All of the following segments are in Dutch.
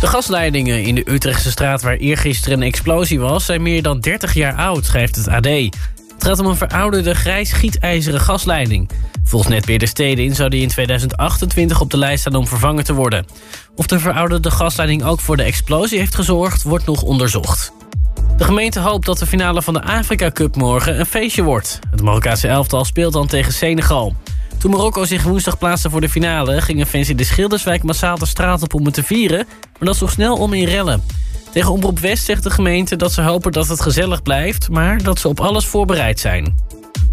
day. gasleidingen in de Utrechtse straat waar eergisteren een explosie was... zijn meer dan 30 jaar oud, schrijft het AD. Het gaat om een verouderde grijs gietijzeren gasleiding. Volgens Netbeheerder Stedin zou die in 2028 op de lijst staan om vervangen te worden. Of de verouderde gasleiding ook voor de explosie heeft gezorgd, wordt nog onderzocht. De gemeente hoopt dat de finale van de Afrika Cup morgen een feestje wordt. Het Marokkaanse elftal speelt dan tegen Senegal. Toen Marokko zich woensdag plaatste voor de finale... gingen fans in de Schilderswijk massaal de straat op om het te vieren... maar dat sloeg snel om in rellen. Tegen Omroep West zegt de gemeente dat ze hopen dat het gezellig blijft... maar dat ze op alles voorbereid zijn.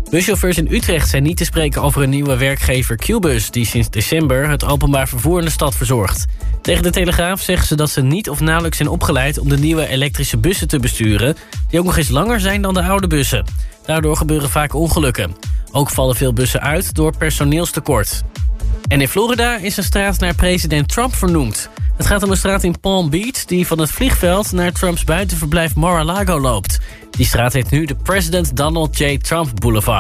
Buschauffeurs in Utrecht zijn niet te spreken over een nieuwe werkgever Qbus... die sinds december het openbaar vervoer in de stad verzorgt. Tegen de Telegraaf zeggen ze dat ze niet of nauwelijks zijn opgeleid... om de nieuwe elektrische bussen te besturen... die ook nog eens langer zijn dan de oude bussen. Daardoor gebeuren vaak ongelukken. Ook vallen veel bussen uit door personeelstekort. En in Florida is een straat naar president Trump vernoemd. Het gaat om een straat in Palm Beach die van het vliegveld naar Trumps buitenverblijf Mar-a-Lago loopt. Die straat heet nu de President Donald J. Trump Boulevard.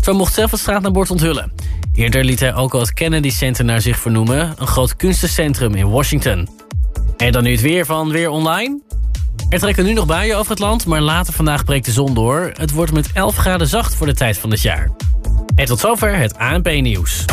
Trump mocht zelf het straatnaambord onthullen. Eerder liet hij ook al het Kennedy Center naar zich vernoemen... een groot kunstencentrum in Washington. En dan nu het weer van Weer Online. Er trekken nu nog buien over het land, maar later vandaag breekt de zon door. Het wordt met 11 graden zacht voor de tijd van het jaar. En tot zover het ANP-nieuws.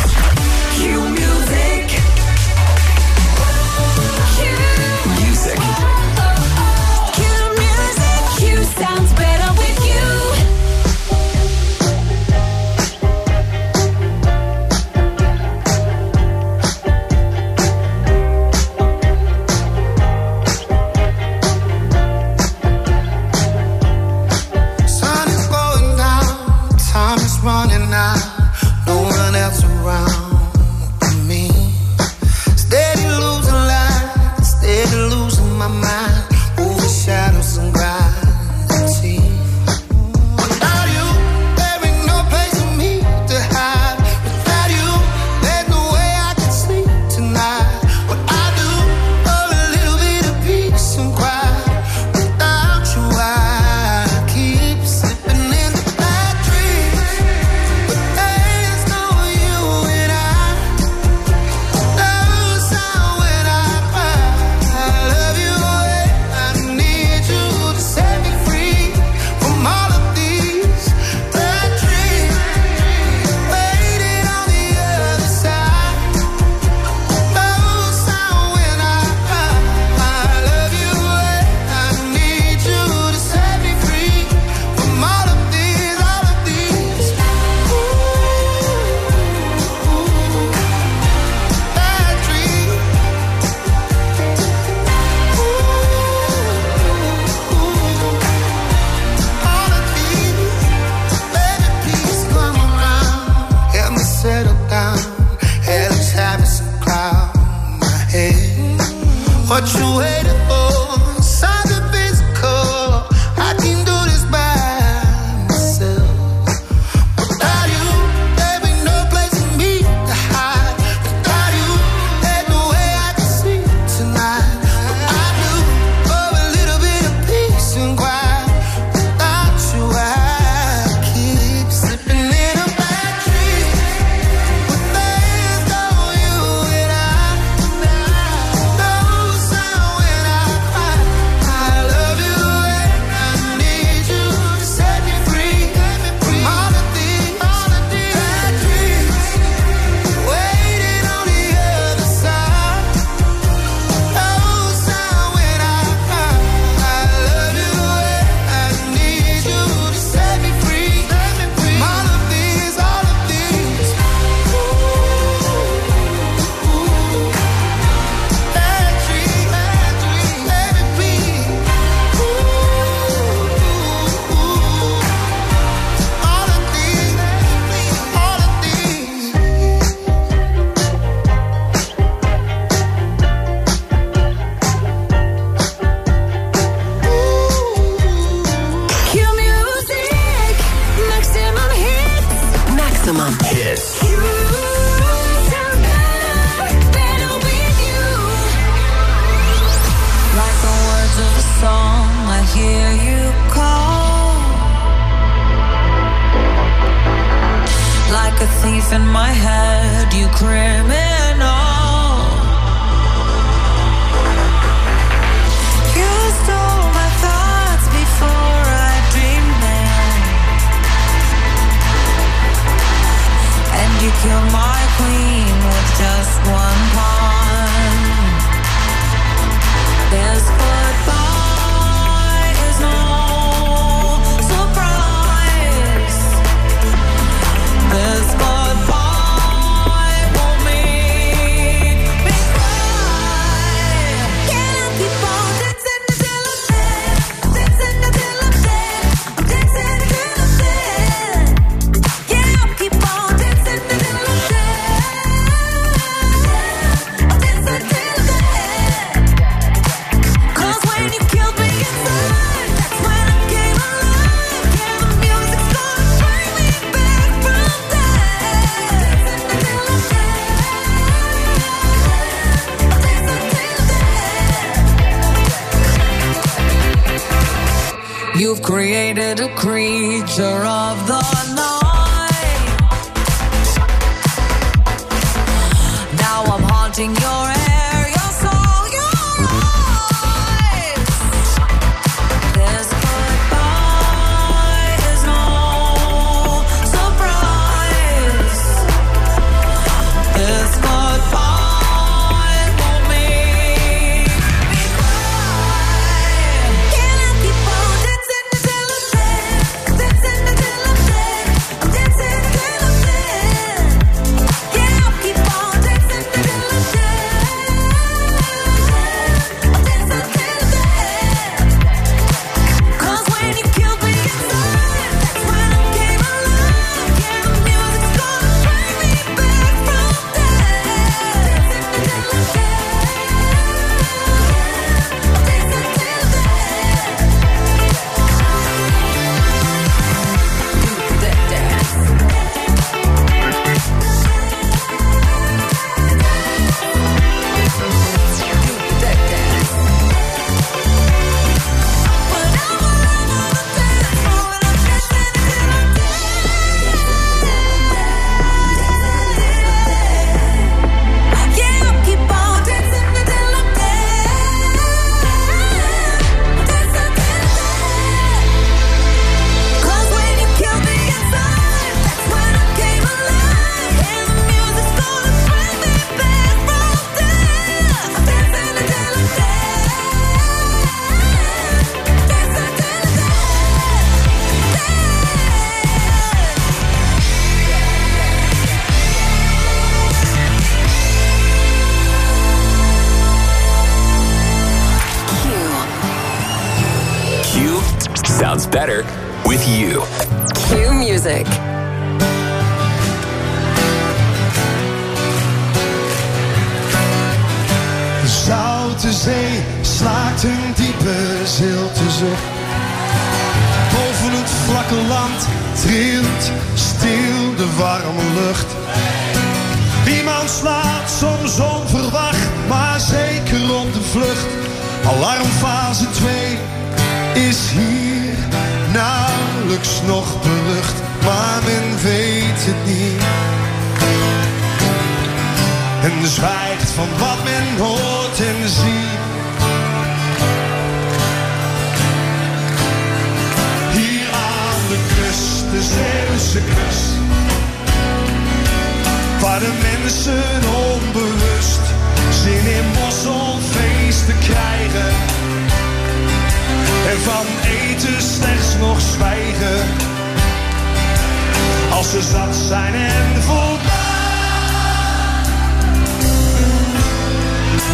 ze zat zijn en voldaan.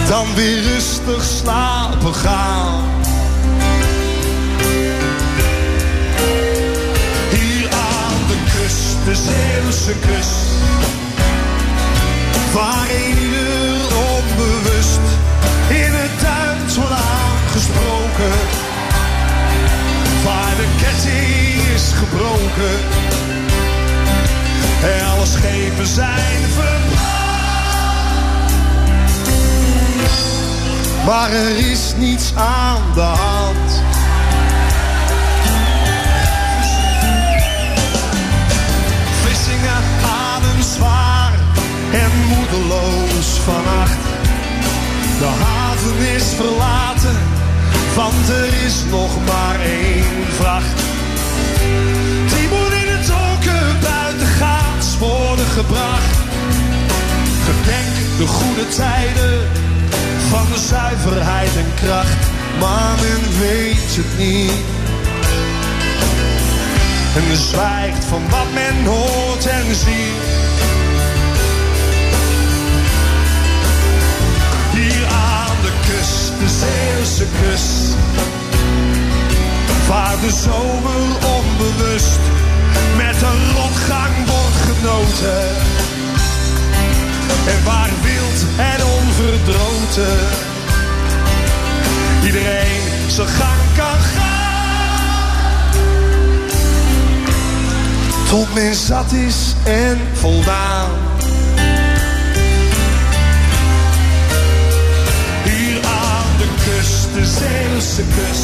Dan weer rustig slapen gaan. Hier aan de kust, de Zeeuwse kust. Waar ieder onbewust in het Duits wordt aangesproken. Waar de ketting is gebroken en alle schepen zijn verbrand. Maar er is niets aan de hand. Vissingen adem zwaar en moedeloos vannacht. De haven is verlaten, want er is nog maar één vracht. Die moet in het donker buiten gaan worden gebracht. Gedenk de goede tijden van de zuiverheid en kracht, maar men weet het niet. En zwijgt van wat men hoort en ziet. Hier aan de kust, de Zeeuwse kust, waar de zomer onbewust met een rotgang genoten. Er waren wild en onverdroten. Iedereen zijn gang kan gaan. Tot men zat is en voldaan. Hier aan de kust, de Zeeuwse kust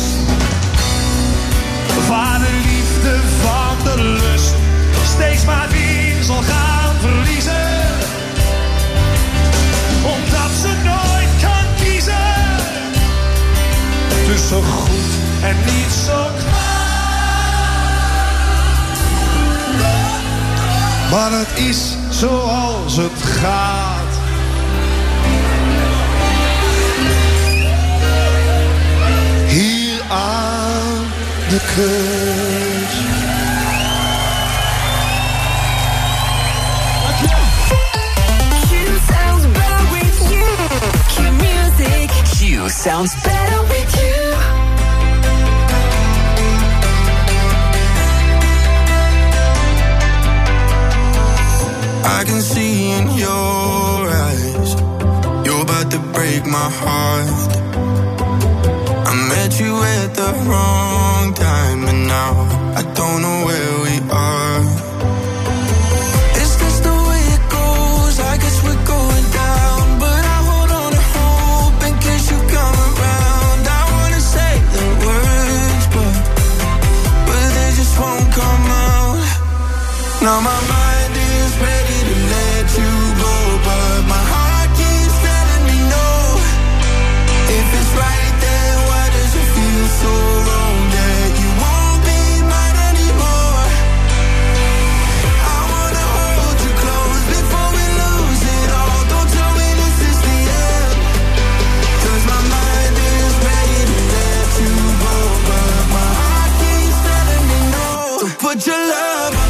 sounds better with you. I can see in your eyes, you're about to break my heart. I met you at the wrong love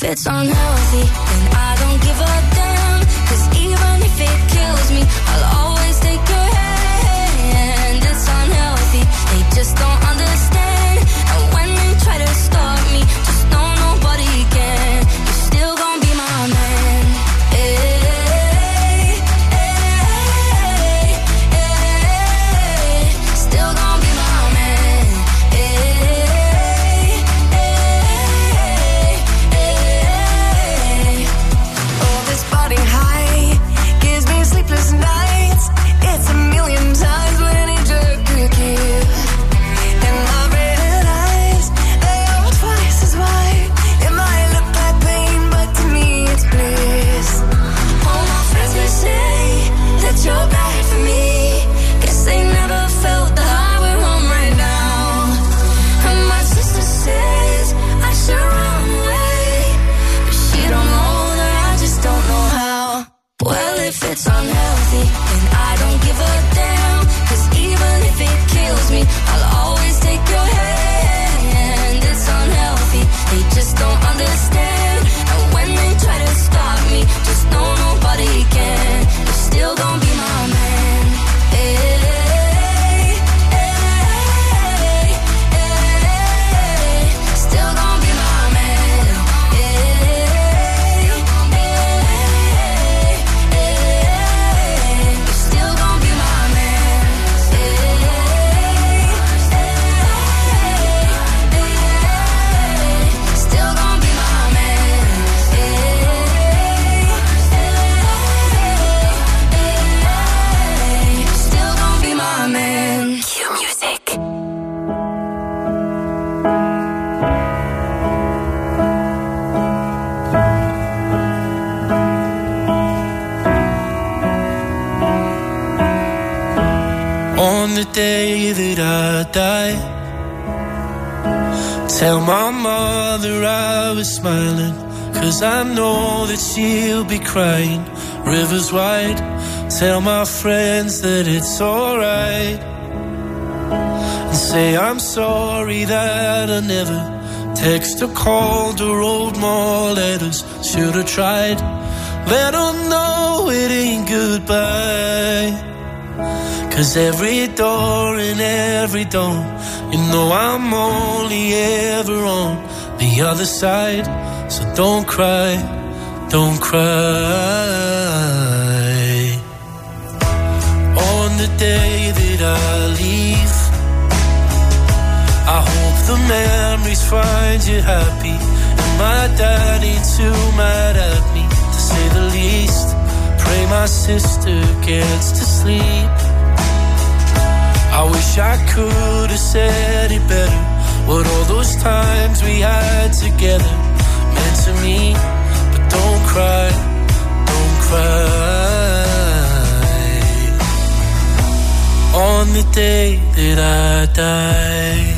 if it's unhealthy smiling. Cause I know that she'll be crying. Rivers wide, tell my friends that it's alright. And say I'm sorry that I never text or called or wrote more letters. Should've tried. Let them know it ain't goodbye. Cause every door and every dawn, you know I'm only ever on the other side. So don't cry, don't cry. On the day that I leave, I hope the memories find you happy. And my daddy too mad at me, to say the least. Pray my sister gets to sleep. I wish I could have said it better. What all those times we had together meant to me. But don't cry, don't cry. On the day that I die.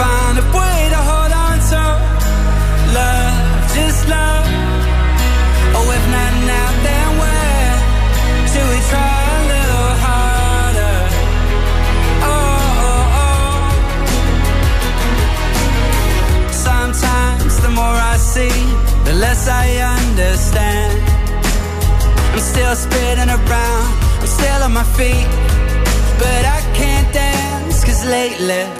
Find a way to hold on to love, just love. Oh, if not now, then when? Should we try a little harder? Oh, oh, oh. Sometimes the more I see, the less I understand. I'm still spinning around, I'm still on my feet, but I can't dance. Cause lately,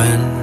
When.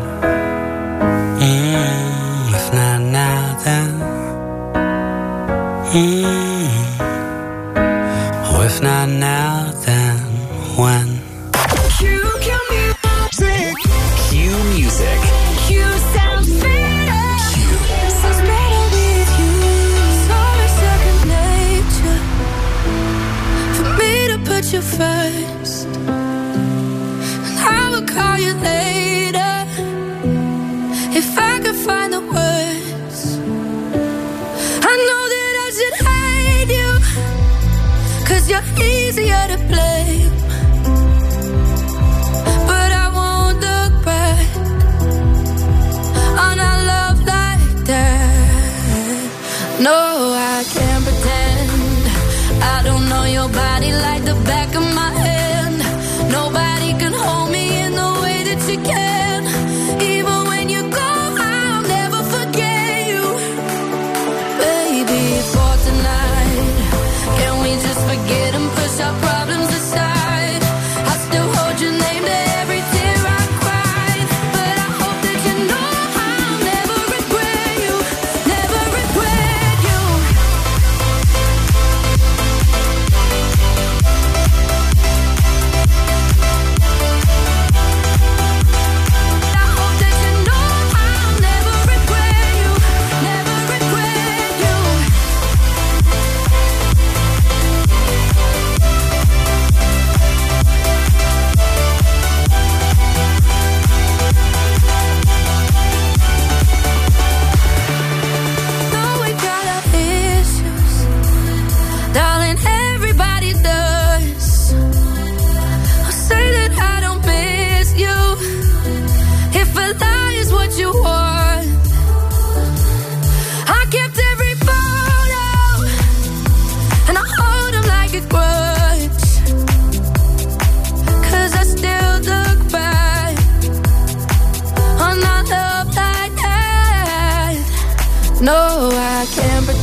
No, I can't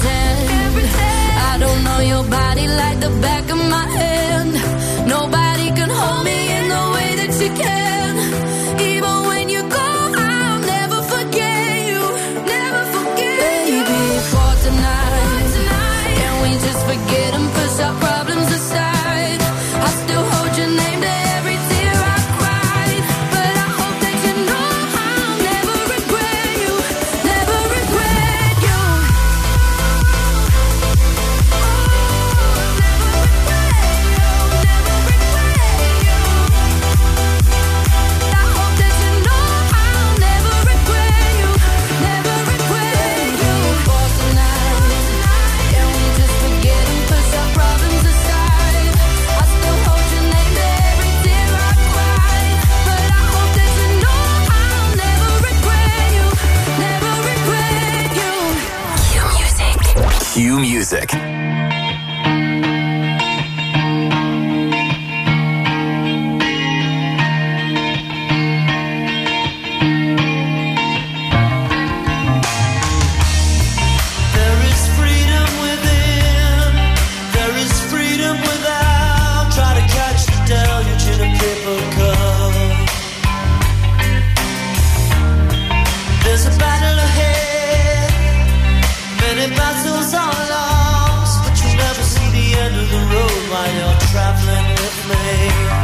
me.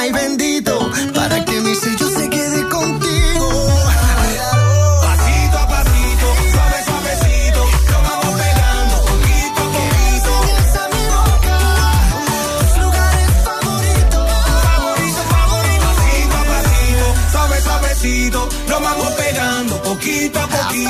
ay bendito, para que mi sello se quede contigo. Pasito a pasito, suave suavecito, lo vamos pegando poquito a poquito. a mi boca, tus lugares favoritos. Favorito, favorito. Pasito a pasito, suave suavecito, lo vamos pegando poquito a poquito.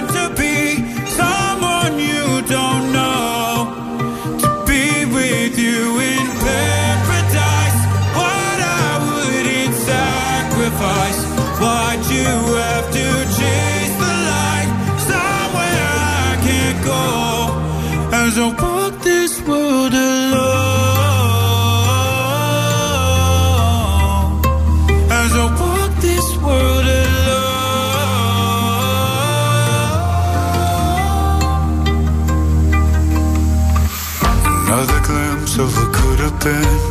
Cause I walk this world alone. As I walk this world alone. Another glimpse of what could have been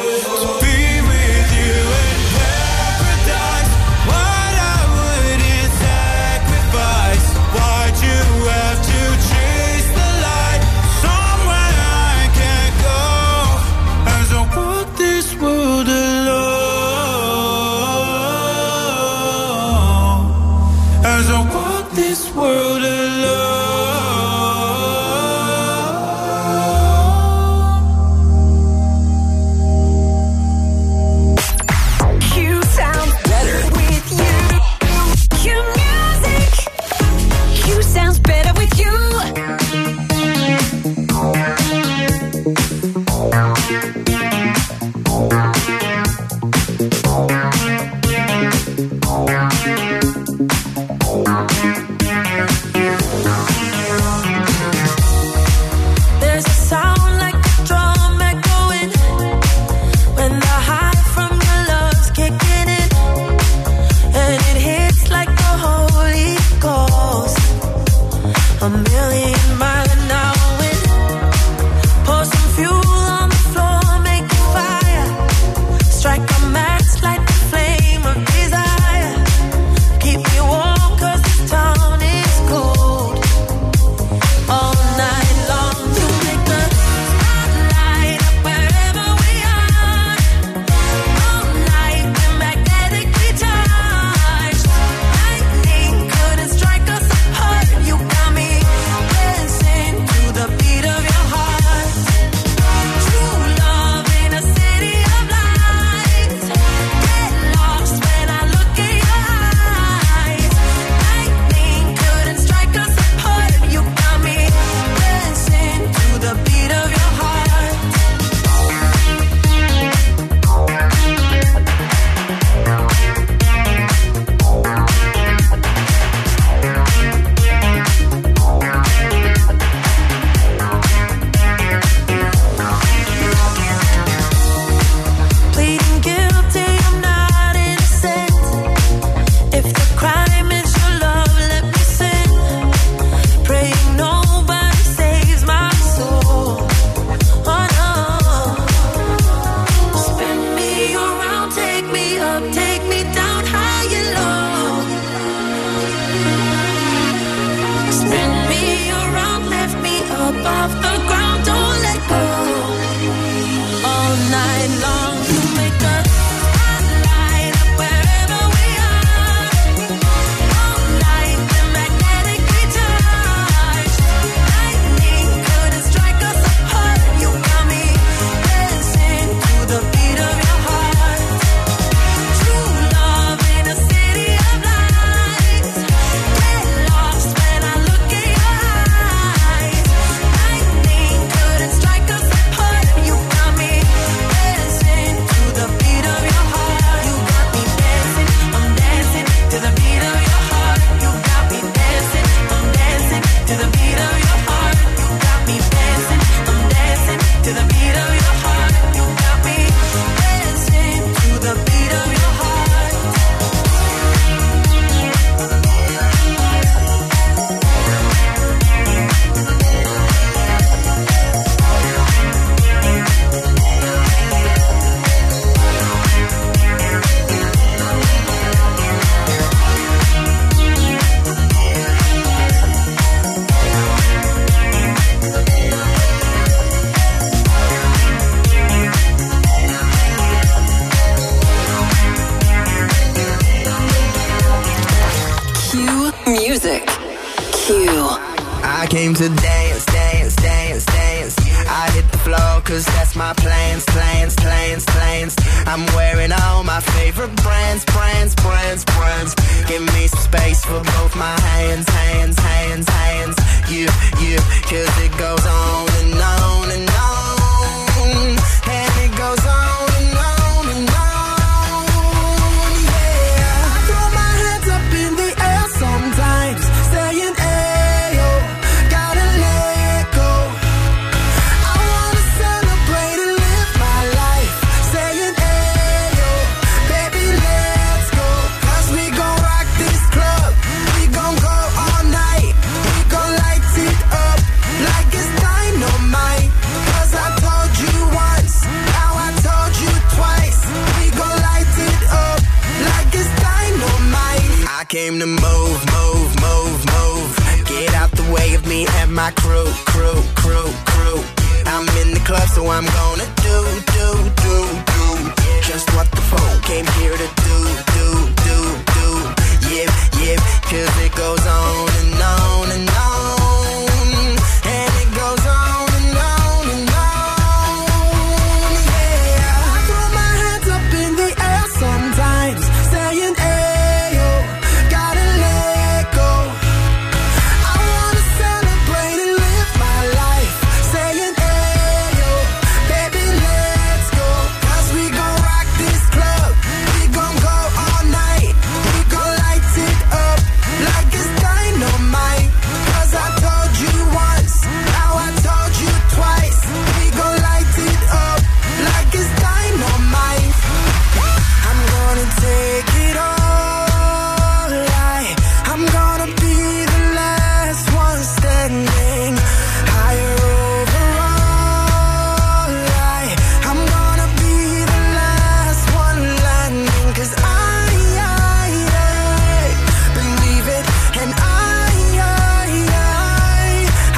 Bye.